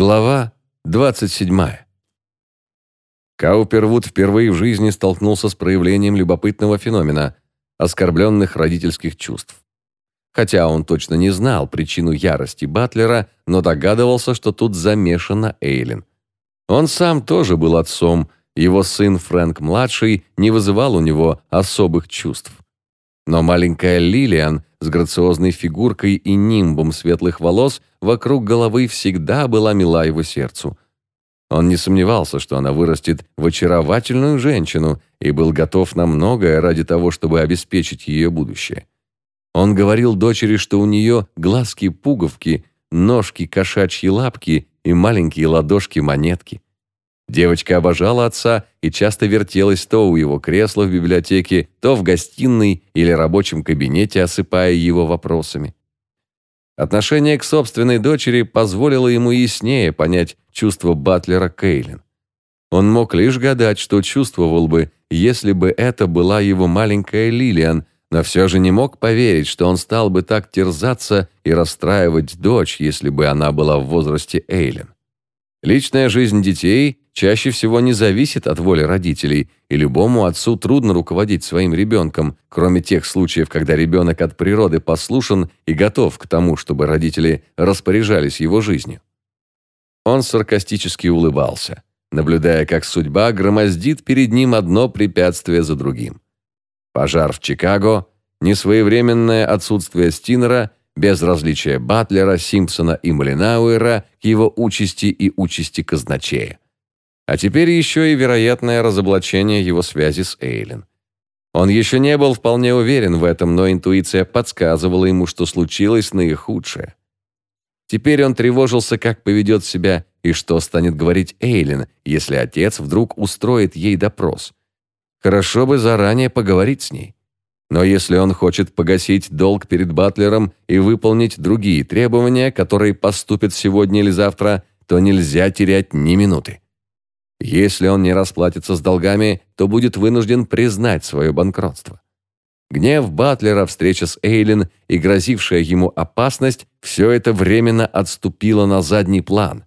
Глава 27. Каупервуд впервые в жизни столкнулся с проявлением любопытного феномена оскорбленных родительских чувств. Хотя он точно не знал причину ярости Батлера, но догадывался, что тут замешана Эйлин. Он сам тоже был отцом, его сын Фрэнк-младший не вызывал у него особых чувств. Но маленькая Лилиан с грациозной фигуркой и нимбом светлых волос вокруг головы всегда была мила его сердцу. Он не сомневался, что она вырастет в очаровательную женщину и был готов на многое ради того, чтобы обеспечить ее будущее. Он говорил дочери, что у нее глазки-пуговки, ножки кошачьи лапки и маленькие ладошки-монетки. Девочка обожала отца и часто вертелась то у его кресла в библиотеке, то в гостиной или рабочем кабинете, осыпая его вопросами. Отношение к собственной дочери позволило ему яснее понять чувство Батлера Кейлин. Он мог лишь гадать, что чувствовал бы, если бы это была его маленькая Лилиан, но все же не мог поверить, что он стал бы так терзаться и расстраивать дочь, если бы она была в возрасте Эйлин. Личная жизнь детей чаще всего не зависит от воли родителей, и любому отцу трудно руководить своим ребенком, кроме тех случаев, когда ребенок от природы послушен и готов к тому, чтобы родители распоряжались его жизнью. Он саркастически улыбался, наблюдая, как судьба громоздит перед ним одно препятствие за другим. Пожар в Чикаго, несвоевременное отсутствие Стинера – безразличие Батлера, Симпсона и Малинауэра к его участи и участи казначея. А теперь еще и вероятное разоблачение его связи с Эйлин. Он еще не был вполне уверен в этом, но интуиция подсказывала ему, что случилось наихудшее. Теперь он тревожился, как поведет себя и что станет говорить Эйлин, если отец вдруг устроит ей допрос. Хорошо бы заранее поговорить с ней. Но если он хочет погасить долг перед Батлером и выполнить другие требования, которые поступят сегодня или завтра, то нельзя терять ни минуты. Если он не расплатится с долгами, то будет вынужден признать свое банкротство. Гнев Батлера, встреча с Эйлин и грозившая ему опасность – все это временно отступило на задний план.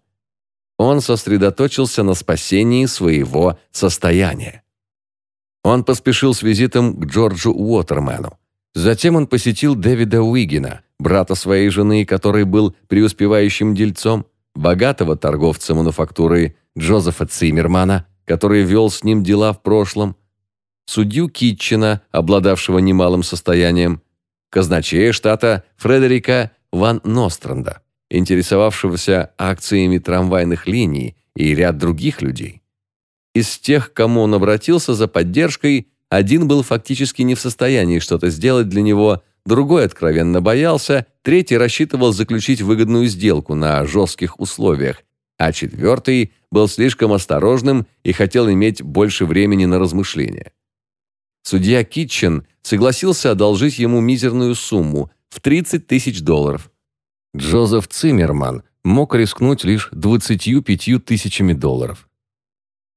Он сосредоточился на спасении своего состояния. Он поспешил с визитом к Джорджу Уотермену. Затем он посетил Дэвида Уигина, брата своей жены, который был преуспевающим дельцом, богатого торговца мануфактуры Джозефа Циммермана, который вел с ним дела в прошлом, судью Китчена, обладавшего немалым состоянием, казначея штата Фредерика Ван Ностранда, интересовавшегося акциями трамвайных линий и ряд других людей. Из тех, кому он обратился за поддержкой, один был фактически не в состоянии что-то сделать для него, другой откровенно боялся, третий рассчитывал заключить выгодную сделку на жестких условиях, а четвертый был слишком осторожным и хотел иметь больше времени на размышления. Судья Китчен согласился одолжить ему мизерную сумму в 30 тысяч долларов. Джозеф Циммерман мог рискнуть лишь 25 тысячами долларов.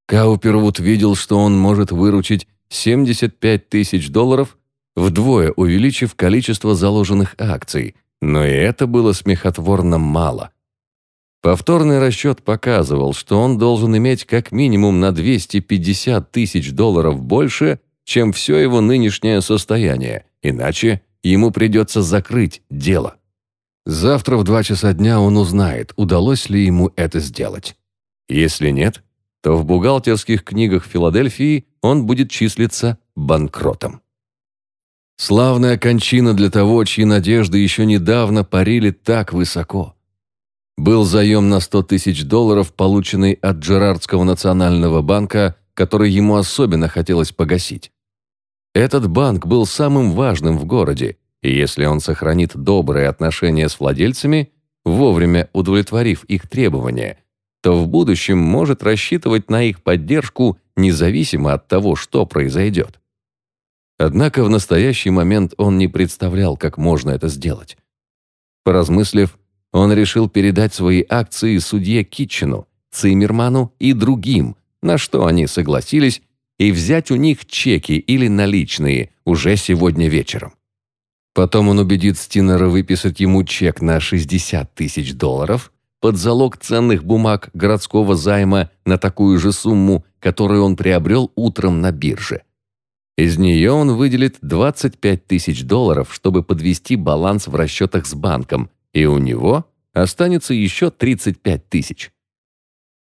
Каупервуд видел, что он может выручить 75 тысяч долларов, вдвое увеличив количество заложенных акций, но и это было смехотворно мало. Повторный расчет показывал, что он должен иметь как минимум на 250 тысяч долларов больше, чем все его нынешнее состояние, иначе ему придется закрыть дело. Завтра в два часа дня он узнает, удалось ли ему это сделать. Если нет, то в бухгалтерских книгах Филадельфии он будет числиться банкротом. Славная кончина для того, чьи надежды еще недавно парили так высоко. Был заем на 100 тысяч долларов, полученный от Джерардского национального банка, который ему особенно хотелось погасить. Этот банк был самым важным в городе, и если он сохранит добрые отношения с владельцами, вовремя удовлетворив их требования – то в будущем может рассчитывать на их поддержку независимо от того, что произойдет. Однако в настоящий момент он не представлял, как можно это сделать. Поразмыслив, он решил передать свои акции судье Китчену, Циммерману и другим, на что они согласились, и взять у них чеки или наличные уже сегодня вечером. Потом он убедит Стинера выписать ему чек на 60 тысяч долларов – под залог ценных бумаг городского займа на такую же сумму, которую он приобрел утром на бирже. Из нее он выделит 25 тысяч долларов, чтобы подвести баланс в расчетах с банком, и у него останется еще 35 тысяч.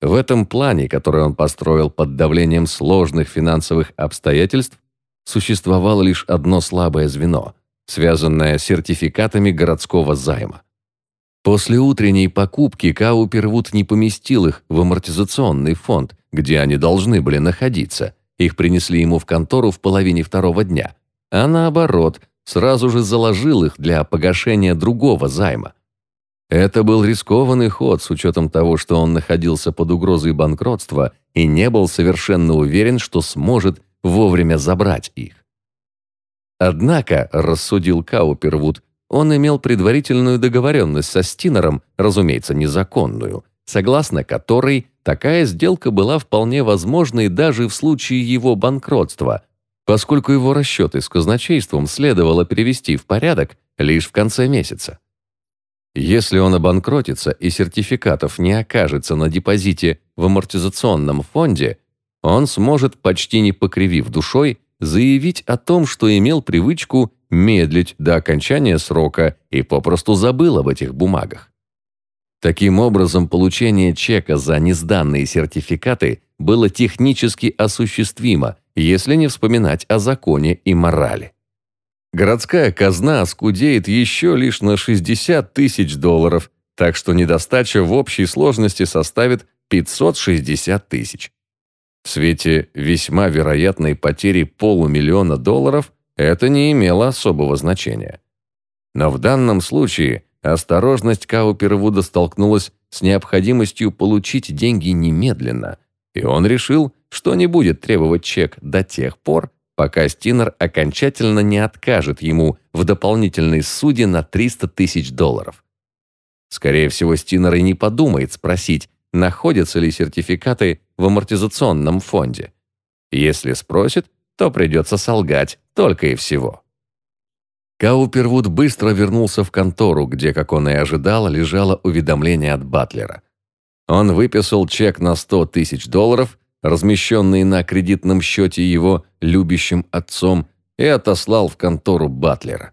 В этом плане, который он построил под давлением сложных финансовых обстоятельств, существовало лишь одно слабое звено, связанное с сертификатами городского займа. После утренней покупки Каупервуд не поместил их в амортизационный фонд, где они должны были находиться. Их принесли ему в контору в половине второго дня. А наоборот, сразу же заложил их для погашения другого займа. Это был рискованный ход с учетом того, что он находился под угрозой банкротства и не был совершенно уверен, что сможет вовремя забрать их. Однако, рассудил Каупервуд, он имел предварительную договоренность со Стинером, разумеется, незаконную, согласно которой такая сделка была вполне возможной даже в случае его банкротства, поскольку его расчеты с казначейством следовало перевести в порядок лишь в конце месяца. Если он обанкротится и сертификатов не окажется на депозите в амортизационном фонде, он сможет, почти не покривив душой, заявить о том, что имел привычку медлить до окончания срока и попросту забыл об этих бумагах. Таким образом, получение чека за несданные сертификаты было технически осуществимо, если не вспоминать о законе и морали. Городская казна скудеет еще лишь на 60 тысяч долларов, так что недостача в общей сложности составит 560 тысяч. В свете весьма вероятной потери полумиллиона долларов это не имело особого значения. Но в данном случае осторожность Каупервуда столкнулась с необходимостью получить деньги немедленно, и он решил, что не будет требовать чек до тех пор, пока Стинер окончательно не откажет ему в дополнительной суде на 300 тысяч долларов. Скорее всего, Стинер и не подумает спросить, находятся ли сертификаты в амортизационном фонде. Если спросит, то придется солгать только и всего. Каупервуд быстро вернулся в контору, где, как он и ожидал, лежало уведомление от Батлера. Он выписал чек на 100 тысяч долларов, размещенный на кредитном счете его любящим отцом, и отослал в контору Батлера.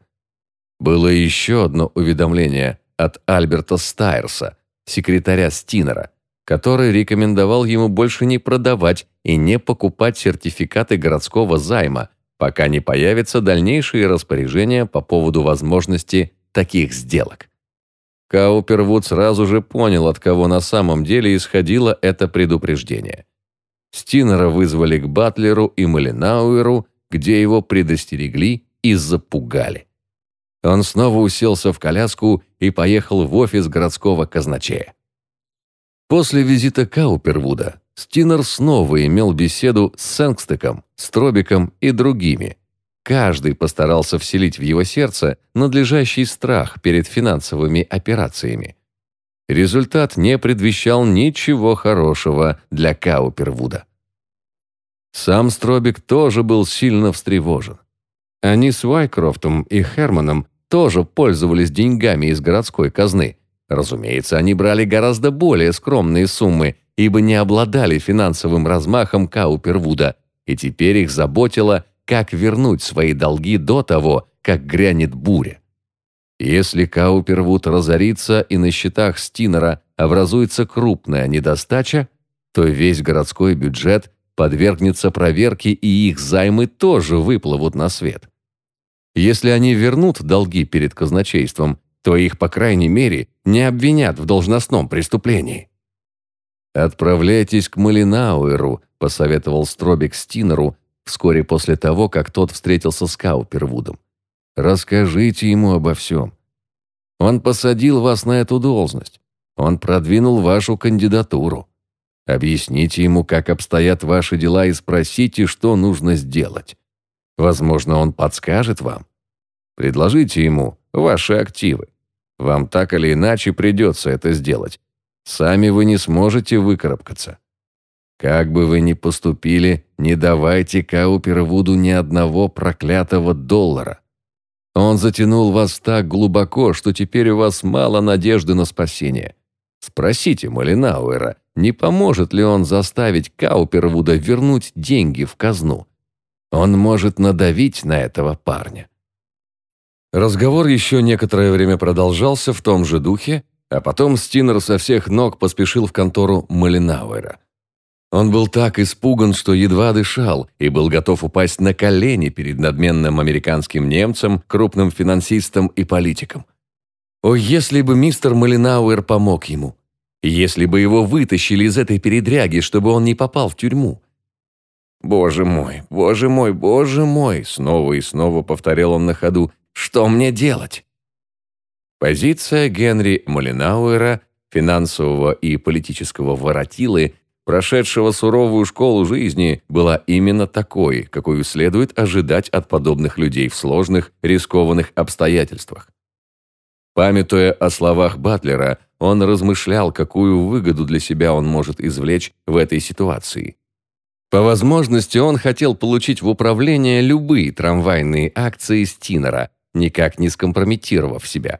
Было еще одно уведомление от Альберта Стайерса, секретаря Стинера, который рекомендовал ему больше не продавать и не покупать сертификаты городского займа, пока не появятся дальнейшие распоряжения по поводу возможности таких сделок. Каупервуд сразу же понял, от кого на самом деле исходило это предупреждение. Стинера вызвали к Батлеру и Малинауэру, где его предостерегли и запугали. Он снова уселся в коляску и поехал в офис городского казначея. После визита Каупервуда Стинер снова имел беседу с Сенгстеком, Стробиком и другими. Каждый постарался вселить в его сердце надлежащий страх перед финансовыми операциями. Результат не предвещал ничего хорошего для Каупервуда. Сам Стробик тоже был сильно встревожен. Они с Вайкрофтом и Херманом тоже пользовались деньгами из городской казны – Разумеется, они брали гораздо более скромные суммы, ибо не обладали финансовым размахом Каупервуда, и теперь их заботило, как вернуть свои долги до того, как грянет буря. Если Каупервуд разорится и на счетах Стинера образуется крупная недостача, то весь городской бюджет подвергнется проверке и их займы тоже выплывут на свет. Если они вернут долги перед казначейством, то их, по крайней мере, не обвинят в должностном преступлении. «Отправляйтесь к Малинауэру», – посоветовал Стробик Стинеру вскоре после того, как тот встретился с Каупервудом. «Расскажите ему обо всем. Он посадил вас на эту должность. Он продвинул вашу кандидатуру. Объясните ему, как обстоят ваши дела и спросите, что нужно сделать. Возможно, он подскажет вам. Предложите ему ваши активы. Вам так или иначе придется это сделать. Сами вы не сможете выкарабкаться. Как бы вы ни поступили, не давайте Каупервуду ни одного проклятого доллара. Он затянул вас так глубоко, что теперь у вас мало надежды на спасение. Спросите Малинауэра, не поможет ли он заставить Каупервуда вернуть деньги в казну. Он может надавить на этого парня. Разговор еще некоторое время продолжался в том же духе, а потом Стинер со всех ног поспешил в контору Малинауэра. Он был так испуган, что едва дышал, и был готов упасть на колени перед надменным американским немцем, крупным финансистом и политиком. О, если бы мистер Малинауэр помог ему! Если бы его вытащили из этой передряги, чтобы он не попал в тюрьму! «Боже мой, боже мой, боже мой!» Снова и снова повторял он на ходу. «Что мне делать?» Позиция Генри Малинауэра, финансового и политического воротилы, прошедшего суровую школу жизни, была именно такой, какую следует ожидать от подобных людей в сложных, рискованных обстоятельствах. Памятуя о словах Батлера, он размышлял, какую выгоду для себя он может извлечь в этой ситуации. По возможности он хотел получить в управление любые трамвайные акции Стинера, никак не скомпрометировав себя.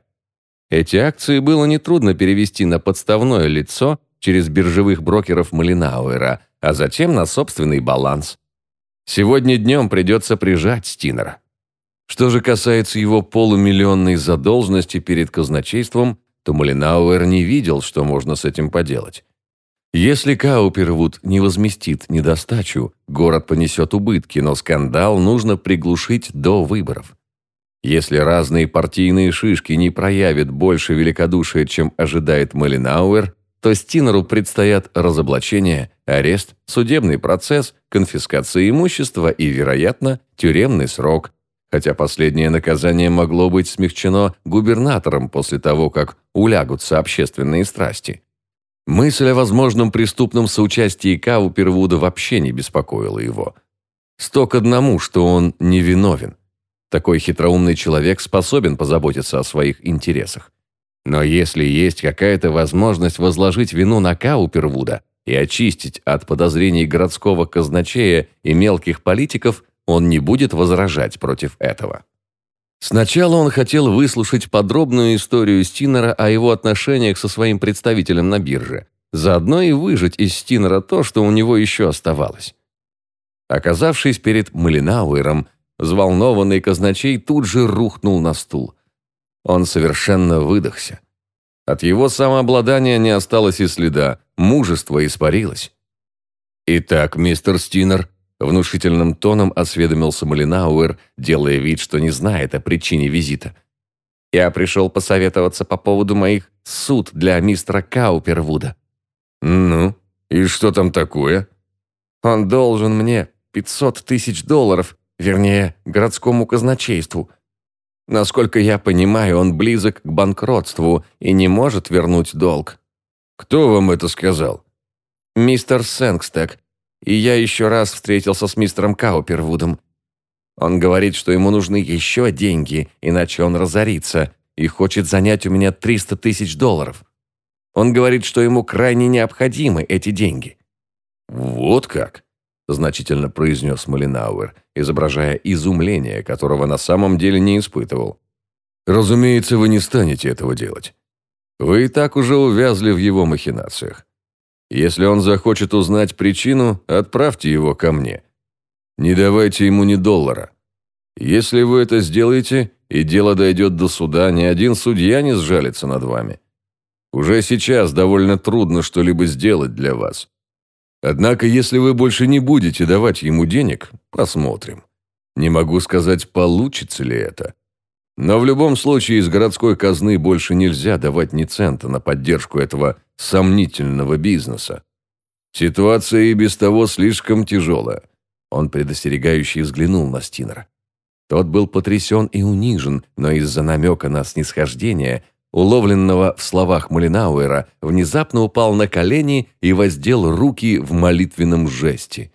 Эти акции было нетрудно перевести на подставное лицо через биржевых брокеров Малинауэра, а затем на собственный баланс. Сегодня днем придется прижать Стинера. Что же касается его полумиллионной задолженности перед казначейством, то Малинауэр не видел, что можно с этим поделать. Если Каупервуд не возместит недостачу, город понесет убытки, но скандал нужно приглушить до выборов. Если разные партийные шишки не проявят больше великодушия, чем ожидает Малинауэр, то Стинеру предстоят разоблачение, арест, судебный процесс, конфискация имущества и, вероятно, тюремный срок, хотя последнее наказание могло быть смягчено губернатором после того, как улягутся общественные страсти. Мысль о возможном преступном соучастии Каупервуда вообще не беспокоила его. Сто к одному, что он невиновен. Такой хитроумный человек способен позаботиться о своих интересах. Но если есть какая-то возможность возложить вину на Каупервуда и очистить от подозрений городского казначея и мелких политиков, он не будет возражать против этого. Сначала он хотел выслушать подробную историю Стинера о его отношениях со своим представителем на бирже, заодно и выжать из Стинера то, что у него еще оставалось. Оказавшись перед Малинауэром, Взволнованный казначей тут же рухнул на стул. Он совершенно выдохся. От его самообладания не осталось и следа, мужество испарилось. «Итак, мистер Стинер», — внушительным тоном осведомился Малинауэр, делая вид, что не знает о причине визита. «Я пришел посоветоваться по поводу моих суд для мистера Каупервуда». «Ну, и что там такое?» «Он должен мне 500 тысяч долларов вернее, городскому казначейству. Насколько я понимаю, он близок к банкротству и не может вернуть долг. Кто вам это сказал? Мистер Сэнкстек. И я еще раз встретился с мистером Каупервудом. Он говорит, что ему нужны еще деньги, иначе он разорится, и хочет занять у меня 300 тысяч долларов. Он говорит, что ему крайне необходимы эти деньги. Вот как? Значительно произнес Малинауэр, изображая изумление, которого на самом деле не испытывал. «Разумеется, вы не станете этого делать. Вы и так уже увязли в его махинациях. Если он захочет узнать причину, отправьте его ко мне. Не давайте ему ни доллара. Если вы это сделаете, и дело дойдет до суда, ни один судья не сжалится над вами. Уже сейчас довольно трудно что-либо сделать для вас. Однако, если вы больше не будете давать ему денег, посмотрим. Не могу сказать, получится ли это. Но в любом случае из городской казны больше нельзя давать ни цента на поддержку этого сомнительного бизнеса. Ситуация и без того слишком тяжелая. Он предостерегающе взглянул на Стинера. Тот был потрясен и унижен, но из-за намека на снисхождение – уловленного в словах Малинауэра, внезапно упал на колени и воздел руки в молитвенном жесте.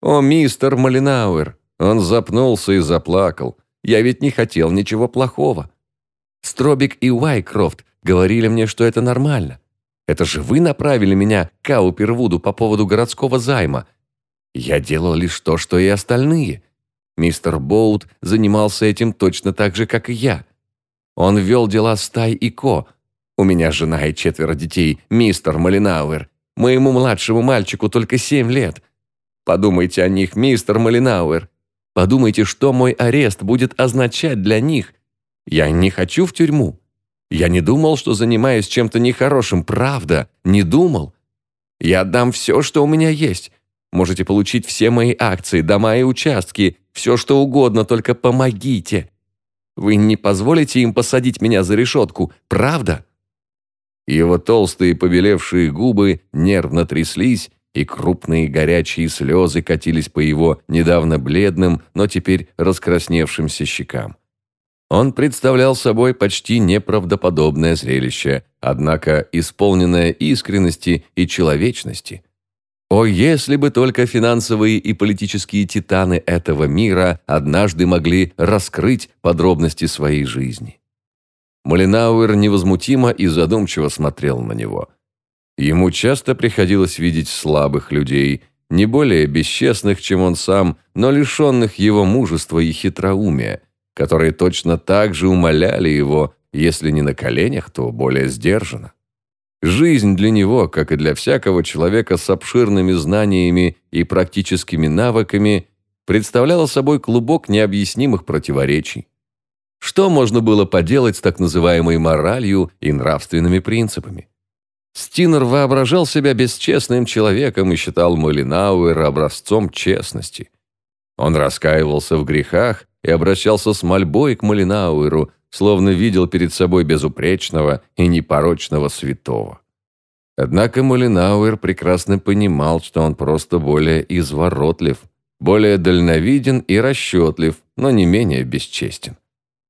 «О, мистер Малинауэр!» Он запнулся и заплакал. «Я ведь не хотел ничего плохого. Стробик и Уайкрофт говорили мне, что это нормально. Это же вы направили меня к Каупервуду по поводу городского займа. Я делал лишь то, что и остальные. Мистер Боут занимался этим точно так же, как и я. Он вел дела с Тай и Ко. У меня жена и четверо детей, мистер Малинауэр. Моему младшему мальчику только семь лет. Подумайте о них, мистер Малинауэр. Подумайте, что мой арест будет означать для них. Я не хочу в тюрьму. Я не думал, что занимаюсь чем-то нехорошим, правда, не думал. Я отдам все, что у меня есть. Можете получить все мои акции, дома и участки, все что угодно, только помогите. Вы не позволите им посадить меня за решетку, правда?» Его толстые побелевшие губы нервно тряслись, и крупные горячие слезы катились по его недавно бледным, но теперь раскрасневшимся щекам. Он представлял собой почти неправдоподобное зрелище, однако исполненное искренности и человечности. О, если бы только финансовые и политические титаны этого мира однажды могли раскрыть подробности своей жизни. Малинауэр невозмутимо и задумчиво смотрел на него. Ему часто приходилось видеть слабых людей, не более бесчестных, чем он сам, но лишенных его мужества и хитроумия, которые точно так же умоляли его, если не на коленях, то более сдержанно. Жизнь для него, как и для всякого человека с обширными знаниями и практическими навыками, представляла собой клубок необъяснимых противоречий. Что можно было поделать с так называемой моралью и нравственными принципами? Стинер воображал себя бесчестным человеком и считал Малинауэра образцом честности. Он раскаивался в грехах и обращался с мольбой к Малинауэру, словно видел перед собой безупречного и непорочного святого. Однако Малинауэр прекрасно понимал, что он просто более изворотлив, более дальновиден и расчетлив, но не менее бесчестен.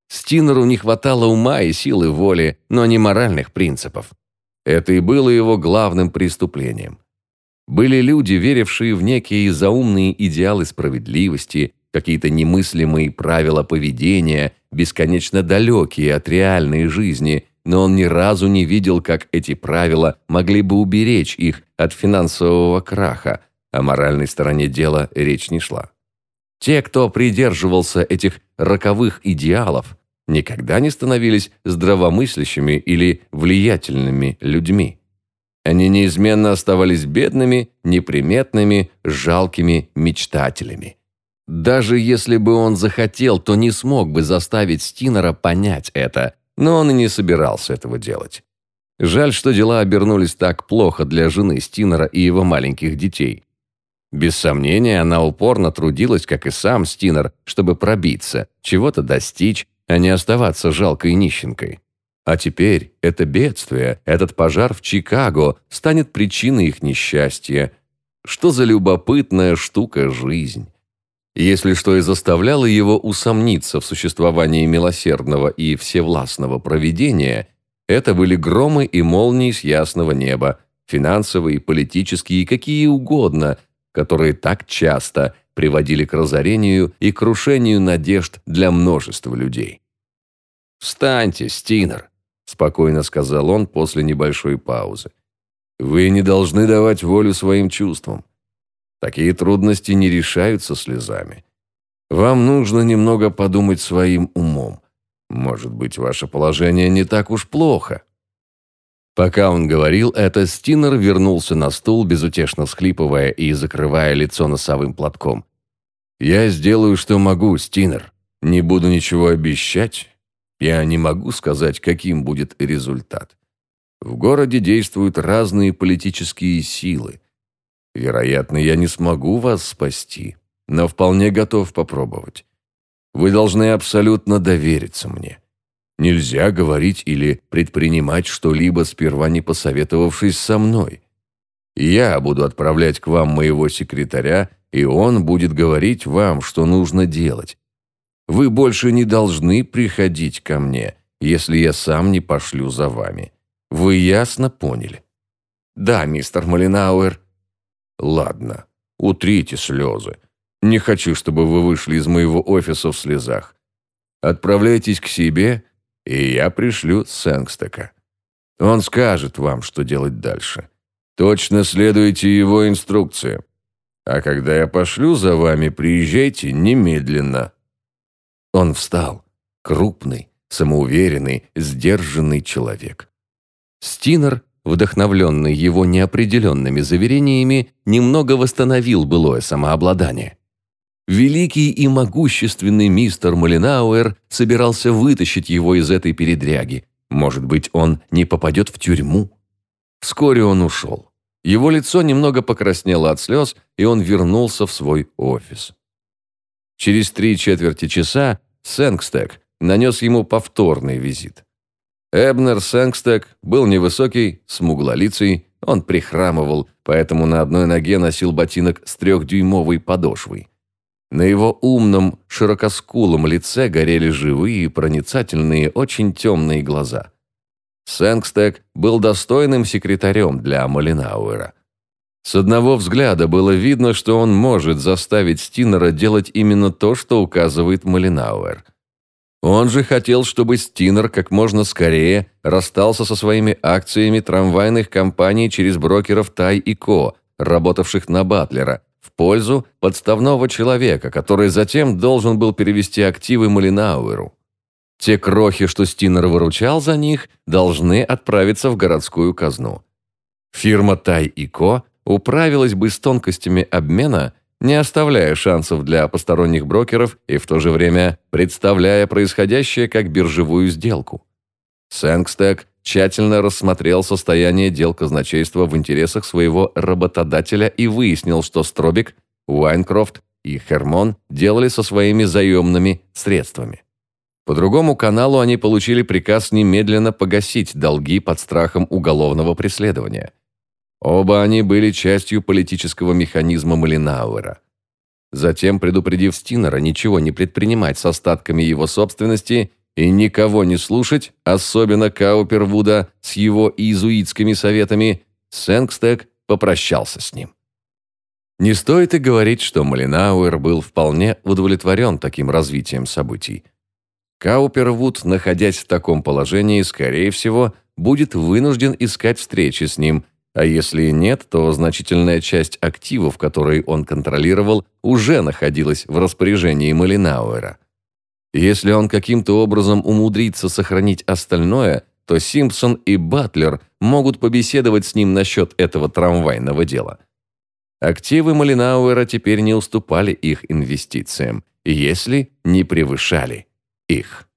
Стинеру не хватало ума и силы воли, но не моральных принципов. Это и было его главным преступлением. Были люди, верившие в некие заумные идеалы справедливости, какие-то немыслимые правила поведения, бесконечно далекие от реальной жизни, но он ни разу не видел, как эти правила могли бы уберечь их от финансового краха, о моральной стороне дела речь не шла. Те, кто придерживался этих роковых идеалов, никогда не становились здравомыслящими или влиятельными людьми. Они неизменно оставались бедными, неприметными, жалкими мечтателями. Даже если бы он захотел, то не смог бы заставить Стинера понять это, но он и не собирался этого делать. Жаль, что дела обернулись так плохо для жены Стинера и его маленьких детей. Без сомнения, она упорно трудилась, как и сам Стинер, чтобы пробиться, чего-то достичь, а не оставаться жалкой нищенкой. А теперь это бедствие, этот пожар в Чикаго станет причиной их несчастья. Что за любопытная штука жизнь. Если что и заставляло его усомниться в существовании милосердного и всевластного провидения, это были громы и молнии с ясного неба, финансовые, политические какие угодно, которые так часто приводили к разорению и крушению надежд для множества людей. «Встаньте, Стинер», – спокойно сказал он после небольшой паузы. «Вы не должны давать волю своим чувствам. Такие трудности не решаются слезами. Вам нужно немного подумать своим умом. Может быть, ваше положение не так уж плохо». Пока он говорил это, Стинер вернулся на стул, безутешно всхлипывая и закрывая лицо носовым платком. «Я сделаю, что могу, Стинер. Не буду ничего обещать. Я не могу сказать, каким будет результат. В городе действуют разные политические силы. Вероятно, я не смогу вас спасти, но вполне готов попробовать. Вы должны абсолютно довериться мне. Нельзя говорить или предпринимать что-либо, сперва не посоветовавшись со мной. Я буду отправлять к вам моего секретаря, и он будет говорить вам, что нужно делать. Вы больше не должны приходить ко мне, если я сам не пошлю за вами. Вы ясно поняли? Да, мистер Малинауэр. Ладно, утрите слезы. Не хочу, чтобы вы вышли из моего офиса в слезах. Отправляйтесь к себе и я пришлю Сэнгстека. Он скажет вам, что делать дальше. Точно следуйте его инструкциям. А когда я пошлю за вами, приезжайте немедленно». Он встал. Крупный, самоуверенный, сдержанный человек. Стинер, вдохновленный его неопределенными заверениями, немного восстановил былое самообладание. Великий и могущественный мистер Малинауэр собирался вытащить его из этой передряги. Может быть, он не попадет в тюрьму? Вскоре он ушел. Его лицо немного покраснело от слез, и он вернулся в свой офис. Через три четверти часа Сэнгстек нанес ему повторный визит. Эбнер Сэнгстек был невысокий, смуглолицый, он прихрамывал, поэтому на одной ноге носил ботинок с трехдюймовой подошвой. На его умном, широкоскулом лице горели живые, проницательные, очень темные глаза. Сэнгстек был достойным секретарем для Малинауэра. С одного взгляда было видно, что он может заставить Стинера делать именно то, что указывает Малинауэр. Он же хотел, чтобы Стинер как можно скорее расстался со своими акциями трамвайных компаний через брокеров Тай и Ко, работавших на Батлера, в пользу подставного человека, который затем должен был перевести активы Малинауэру. Те крохи, что Стинер выручал за них, должны отправиться в городскую казну. Фирма Тай и Ко управилась бы с тонкостями обмена, не оставляя шансов для посторонних брокеров и в то же время представляя происходящее как биржевую сделку. Сэнгстек тщательно рассмотрел состояние дел казначейства в интересах своего работодателя и выяснил, что Стробик, Уайнкрофт и Хермон делали со своими заемными средствами. По другому каналу они получили приказ немедленно погасить долги под страхом уголовного преследования. Оба они были частью политического механизма Малинауэра. Затем, предупредив Стинера ничего не предпринимать с остатками его собственности и никого не слушать, особенно Каупервуда с его иезуитскими советами, Сэнгстек попрощался с ним. Не стоит и говорить, что Малинауэр был вполне удовлетворен таким развитием событий. Каупервуд, находясь в таком положении, скорее всего, будет вынужден искать встречи с ним, а если нет, то значительная часть активов, которые он контролировал, уже находилась в распоряжении Малинауэра. Если он каким-то образом умудрится сохранить остальное, то Симпсон и Батлер могут побеседовать с ним насчет этого трамвайного дела. Активы Малинауэра теперь не уступали их инвестициям, если не превышали их.